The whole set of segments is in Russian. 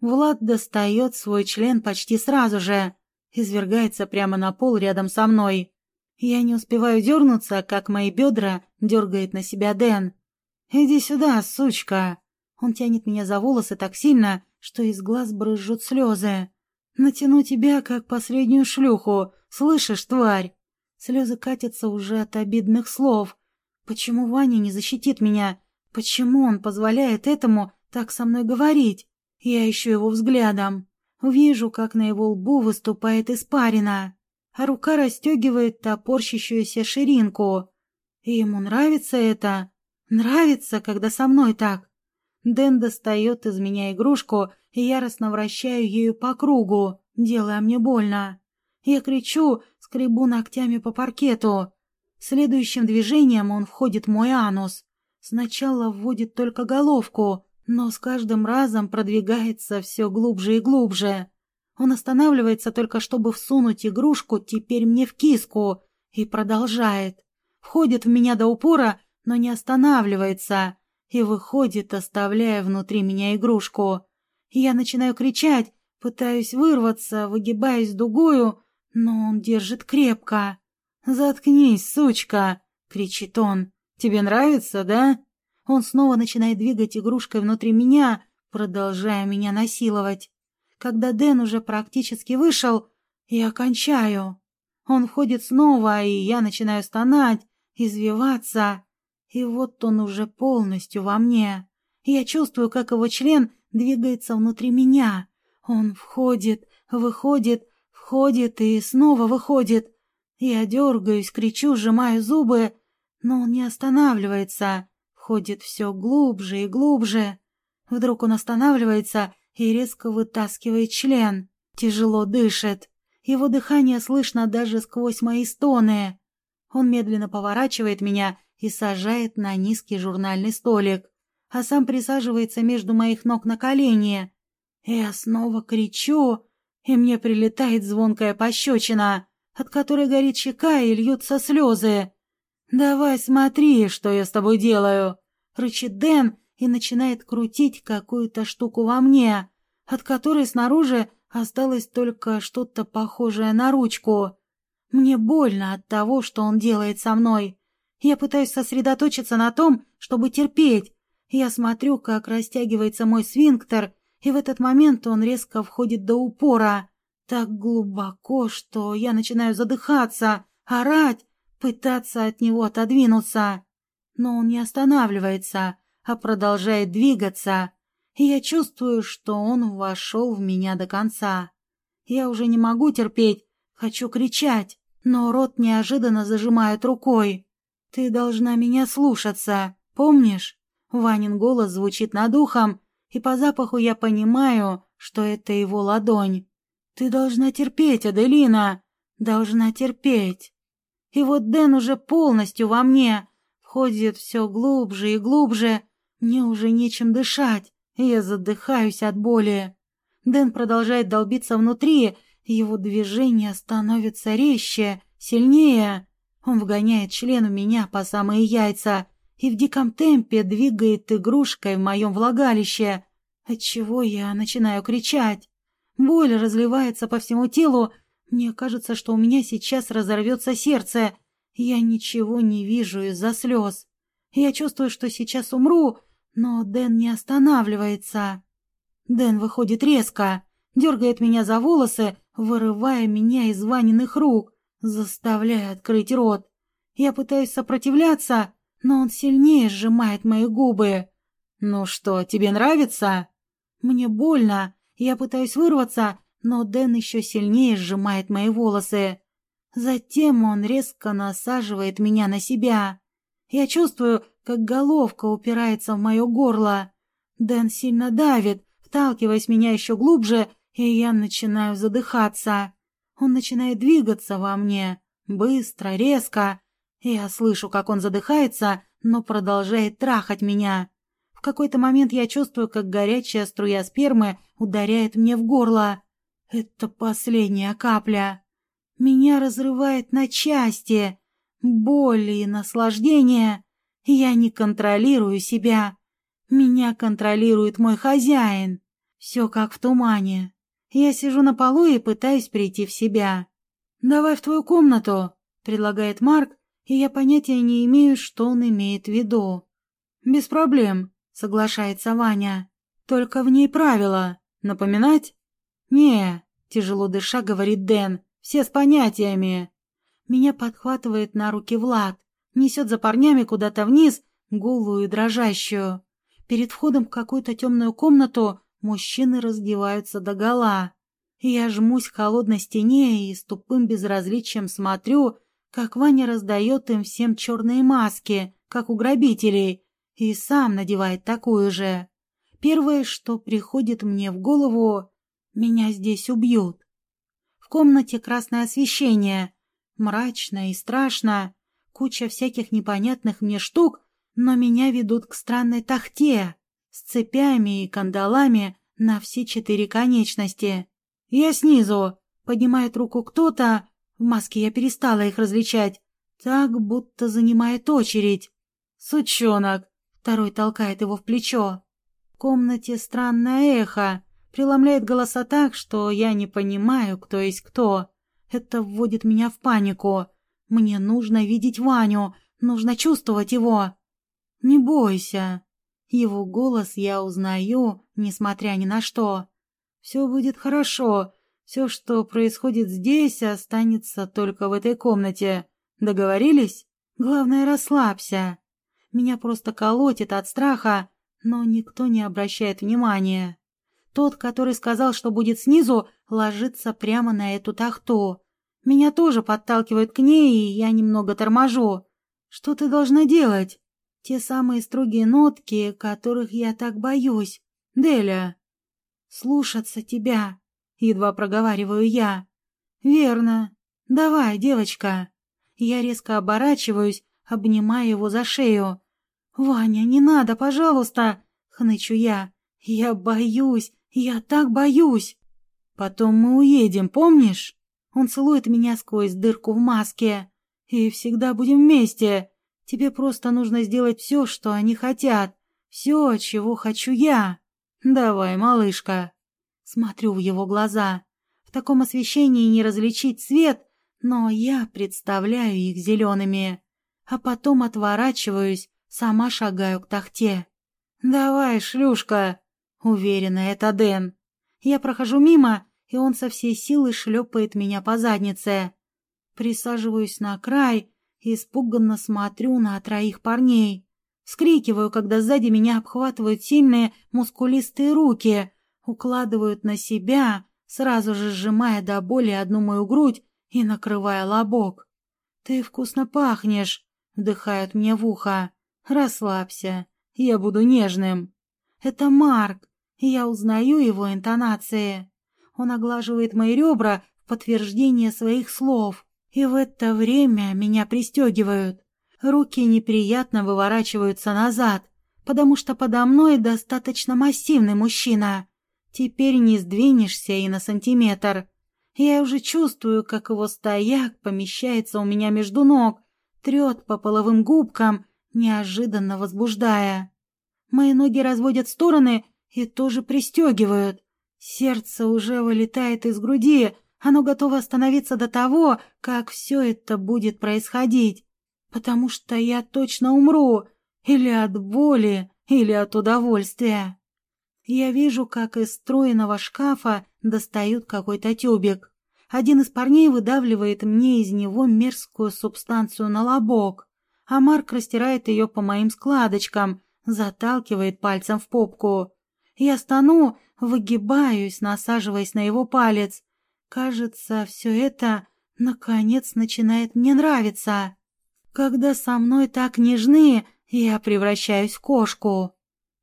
Влад достает свой член почти сразу же, извергается прямо на пол рядом со мной. Я не успеваю дернуться, как мои бедра дергает на себя Дэн. «Иди сюда, сучка!» Он тянет меня за волосы так сильно, что из глаз брызжут слезы. «Натяну тебя, как последнюю шлюху, слышишь, тварь?» Слезы катятся уже от обидных слов. Почему Ваня не защитит меня? Почему он позволяет этому так со мной говорить? Я ищу его взглядом. Вижу, как на его лбу выступает испарина, а рука расстегивает топорщащуюся ширинку. И ему нравится это. Нравится, когда со мной так. Дэн достает из меня игрушку и яростно вращаю ею по кругу, делая мне больно. Я кричу, скребу ногтями по паркету. Следующим движением он входит в мой анус. Сначала вводит только головку, но с каждым разом продвигается все глубже и глубже. Он останавливается только, чтобы всунуть игрушку теперь мне в киску, и продолжает. Входит в меня до упора, но не останавливается, и выходит, оставляя внутри меня игрушку. Я начинаю кричать, пытаюсь вырваться, выгибаясь дугою, но он держит крепко. «Заткнись, сучка!» — кричит он. «Тебе нравится, да?» Он снова начинает двигать игрушкой внутри меня, продолжая меня насиловать. Когда Дэн уже практически вышел, я кончаю. Он входит снова, и я начинаю стонать, извиваться. И вот он уже полностью во мне. Я чувствую, как его член двигается внутри меня. Он входит, выходит, входит и снова выходит. Я дергаюсь, кричу, сжимаю зубы, но он не останавливается, входит все глубже и глубже. Вдруг он останавливается и резко вытаскивает член, тяжело дышит. Его дыхание слышно даже сквозь мои стоны. Он медленно поворачивает меня и сажает на низкий журнальный столик, а сам присаживается между моих ног на колени. Я снова кричу, и мне прилетает звонкая пощечина, от которой горит щека и льются слезы. «Давай смотри, что я с тобой делаю!» — рычит Дэн и начинает крутить какую-то штуку во мне, от которой снаружи осталось только что-то похожее на ручку. Мне больно от того, что он делает со мной. Я пытаюсь сосредоточиться на том, чтобы терпеть. Я смотрю, как растягивается мой свинктер, и в этот момент он резко входит до упора. Так глубоко, что я начинаю задыхаться, орать, пытаться от него отодвинуться. Но он не останавливается, а продолжает двигаться, и я чувствую, что он вошел в меня до конца. Я уже не могу терпеть, хочу кричать, но рот неожиданно зажимает рукой. «Ты должна меня слушаться, помнишь?» Ванин голос звучит над ухом, и по запаху я понимаю, что это его ладонь. «Ты должна терпеть, Аделина! Должна терпеть!» И вот Дэн уже полностью во мне, входит все глубже и глубже, мне уже нечем дышать, я задыхаюсь от боли. Дэн продолжает долбиться внутри, его движение становится резче, сильнее. Он вгоняет член у меня по самые яйца и в диком темпе двигает игрушкой в моем влагалище, отчего я начинаю кричать. Боль разливается по всему телу, мне кажется, что у меня сейчас разорвется сердце. Я ничего не вижу из-за слез. Я чувствую, что сейчас умру, но Дэн не останавливается. Дэн выходит резко, дергает меня за волосы, вырывая меня из Ваниных рук, заставляя открыть рот. Я пытаюсь сопротивляться, но он сильнее сжимает мои губы. «Ну что, тебе нравится?» Мне больно, я пытаюсь вырваться, но Дэн еще сильнее сжимает мои волосы. Затем он резко насаживает меня на себя. Я чувствую, как головка упирается в мое горло. Дэн сильно давит, вталкиваясь меня еще глубже, и я начинаю задыхаться. Он начинает двигаться во мне, быстро, резко. Я слышу, как он задыхается, но продолжает трахать меня. В какой-то момент я чувствую, как горячая струя спермы ударяет мне в горло. Это последняя капля. Меня разрывает на части. Боль и наслаждение. Я не контролирую себя. Меня контролирует мой хозяин. Все как в тумане. Я сижу на полу и пытаюсь прийти в себя. «Давай в твою комнату», — предлагает Марк, и я понятия не имею, что он имеет в виду. «Без проблем», — соглашается Ваня. «Только в ней правила. Напоминать?» «Не», — тяжело дыша говорит Дэн, — «все с понятиями». Меня подхватывает на руки Влад, несет за парнями куда-то вниз, голую и дрожащую. Перед входом в какую-то темную комнату мужчины раздеваются догола. Я жмусь к холодной стене и с тупым безразличием смотрю, как Ваня раздает им всем черные маски, как у грабителей, и сам надевает такую же. Первое, что приходит мне в голову, меня здесь убьют. В комнате красное освещение, мрачно и страшно, куча всяких непонятных мне штук, но меня ведут к странной тахте с цепями и кандалами на все четыре конечности. Я снизу, поднимает руку кто-то, в маске я перестала их различать, так будто занимает очередь. Сучонок, второй толкает его в плечо. В комнате странное эхо, преломляет голоса так, что я не понимаю, кто есть кто. Это вводит меня в панику. Мне нужно видеть Ваню, нужно чувствовать его. Не бойся. Его голос я узнаю, несмотря ни на что. Все будет хорошо. Все, что происходит здесь, останется только в этой комнате. Договорились? Главное, расслабься. Меня просто колотит от страха, но никто не обращает внимания. Тот, который сказал, что будет снизу, ложится прямо на эту тахту. Меня тоже подталкивают к ней, и я немного торможу. Что ты должна делать? Те самые строгие нотки, которых я так боюсь. Деля. Слушаться тебя, едва проговариваю я. Верно. Давай, девочка. Я резко оборачиваюсь, обнимая его за шею. Ваня, не надо, пожалуйста, хнычу я. Я боюсь, я так боюсь. Потом мы уедем, помнишь? Он целует меня сквозь дырку в маске. И всегда будем вместе. Тебе просто нужно сделать все, что они хотят. Все, чего хочу я. Давай, малышка. Смотрю в его глаза. В таком освещении не различить цвет, но я представляю их зелеными. А потом отворачиваюсь, сама шагаю к тахте. «Давай, шлюшка!» Уверена, это Дэн. Я прохожу мимо, и он со всей силы шлепает меня по заднице. Присаживаюсь на край и испуганно смотрю на троих парней. Скрикиваю, когда сзади меня обхватывают сильные мускулистые руки, укладывают на себя, сразу же сжимая до боли одну мою грудь и накрывая лобок. «Ты вкусно пахнешь», — вдыхают мне в ухо. «Расслабься, я буду нежным». Это Марк, я узнаю его интонации. Он оглаживает мои ребра в подтверждение своих слов. И в это время меня пристегивают. Руки неприятно выворачиваются назад, потому что подо мной достаточно массивный мужчина. Теперь не сдвинешься и на сантиметр. Я уже чувствую, как его стояк помещается у меня между ног, трет по половым губкам, неожиданно возбуждая. Мои ноги разводят стороны и тоже пристегивают. Сердце уже вылетает из груди, оно готово остановиться до того, как все это будет происходить. Потому что я точно умру, или от боли, или от удовольствия. Я вижу, как из встроенного шкафа достают какой-то тюбик. Один из парней выдавливает мне из него мерзкую субстанцию на лобок, а Марк растирает ее по моим складочкам, заталкивает пальцем в попку. Я стану, выгибаюсь, насаживаясь на его палец. Кажется, все это, наконец, начинает мне нравиться. Когда со мной так нежны, я превращаюсь в кошку.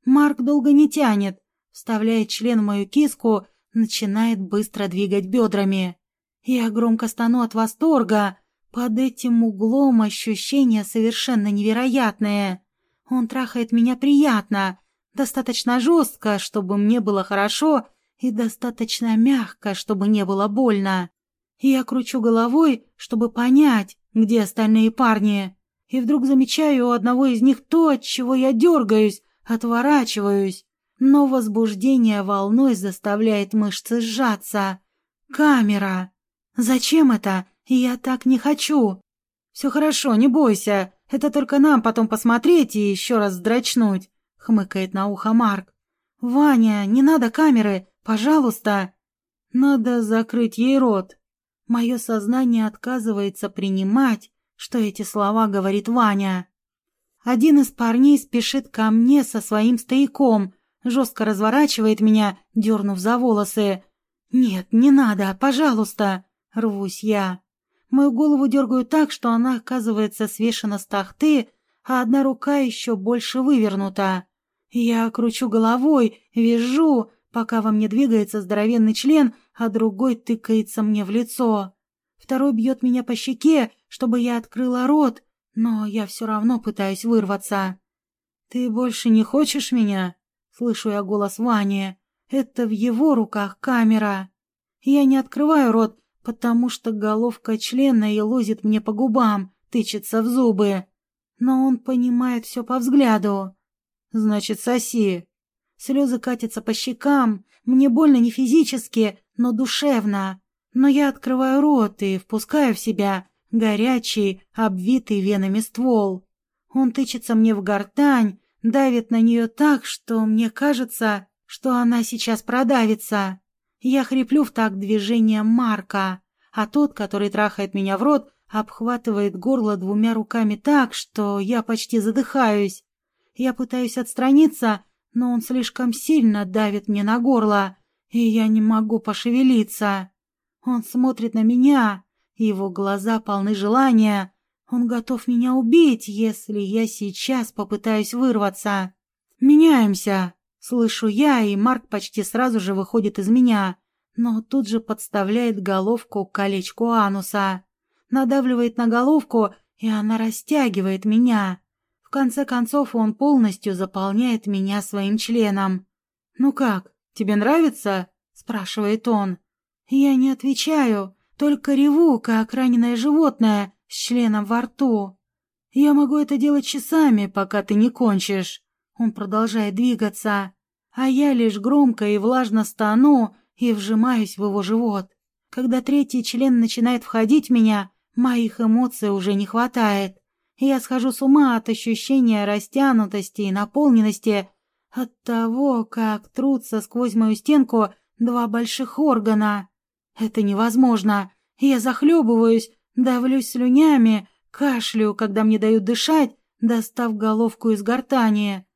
Марк долго не тянет, вставляет член в мою киску, начинает быстро двигать бедрами. Я громко стану от восторга. Под этим углом ощущения совершенно невероятные. Он трахает меня приятно, достаточно жестко, чтобы мне было хорошо, и достаточно мягко, чтобы не было больно. Я кручу головой, чтобы понять, где остальные парни, и вдруг замечаю у одного из них то, от чего я дергаюсь, отворачиваюсь. но возбуждение волной заставляет мышцы сжаться. Камера! Зачем это? Я так не хочу. Все хорошо, не бойся. Это только нам потом посмотреть и еще раз дрочнуть, хмыкает на ухо Марк. Ваня, не надо камеры, пожалуйста. Надо закрыть ей рот. Мое сознание отказывается принимать, что эти слова говорит Ваня. Один из парней спешит ко мне со своим стояком, жестко разворачивает меня, дернув за волосы. «Нет, не надо, пожалуйста!» — рвусь я. Мою голову дергаю так, что она оказывается свешена с тахты, а одна рука еще больше вывернута. Я кручу головой, вижу, пока во мне двигается здоровенный член, а другой тыкается мне в лицо. Второй бьет меня по щеке, чтобы я открыла рот, но я все равно пытаюсь вырваться. «Ты больше не хочешь меня?» Слышу я голос Вани. Это в его руках камера. Я не открываю рот, потому что головка члена и лозит мне по губам, тычется в зубы. Но он понимает все по взгляду. Значит, соси. Слезы катятся по щекам. Мне больно не физически, но душевно. Но я открываю рот и впускаю в себя горячий, обвитый венами ствол. Он тычется мне в гортань, давит на нее так, что мне кажется, что она сейчас продавится. Я хриплю в такт движением Марка, а тот, который трахает меня в рот, обхватывает горло двумя руками так, что я почти задыхаюсь. Я пытаюсь отстраниться, но он слишком сильно давит мне на горло, и я не могу пошевелиться. Он смотрит на меня, его глаза полны желания, он готов меня убить, если я сейчас попытаюсь вырваться. Меняемся. Слышу я, и Марк почти сразу же выходит из меня, но тут же подставляет головку к колечку ануса. Надавливает на головку, и она растягивает меня. В конце концов он полностью заполняет меня своим членом. «Ну как, тебе нравится?» – спрашивает он. Я не отвечаю, только реву, как раненое животное – с членом во рту. Я могу это делать часами, пока ты не кончишь. Он продолжает двигаться, а я лишь громко и влажно стану и вжимаюсь в его живот. Когда третий член начинает входить в меня, моих эмоций уже не хватает. Я схожу с ума от ощущения растянутости и наполненности, от того, как трутся сквозь мою стенку два больших органа. Это невозможно. Я захлебываюсь, Давлюсь слюнями, кашлю, когда мне дают дышать, достав головку из гортани.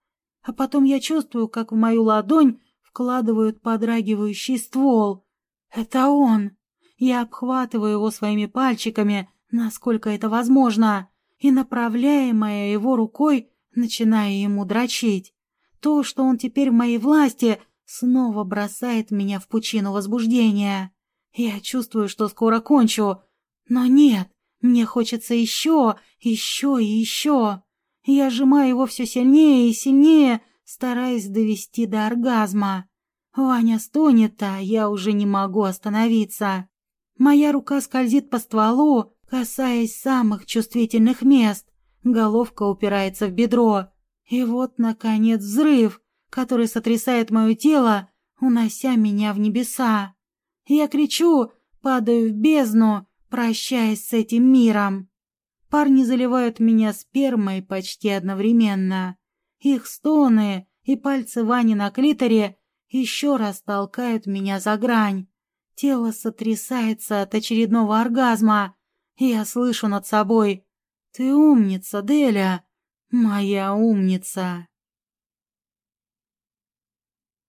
А потом я чувствую, как в мою ладонь вкладывают подрагивающий ствол. Это он. Я обхватываю его своими пальчиками, насколько это возможно, и, направляемая его рукой, начинаю ему дрочить. То, что он теперь в моей власти, снова бросает меня в пучину возбуждения. Я чувствую, что скоро кончу, но нет, мне хочется еще, еще и еще. Я сжимаю его все сильнее и сильнее, стараясь довести до оргазма. Ваня стонет, а я уже не могу остановиться. Моя рука скользит по стволу, касаясь самых чувствительных мест. Головка упирается в бедро. И вот, наконец, взрыв, который сотрясает мое тело, унося меня в небеса. Я кричу, падаю в бездну, прощаясь с этим миром. Парни заливают меня спермой почти одновременно. Их стоны и пальцы Вани на клиторе еще раз толкают меня за грань. Тело сотрясается от очередного оргазма. Я слышу над собой «Ты умница, Деля, моя умница».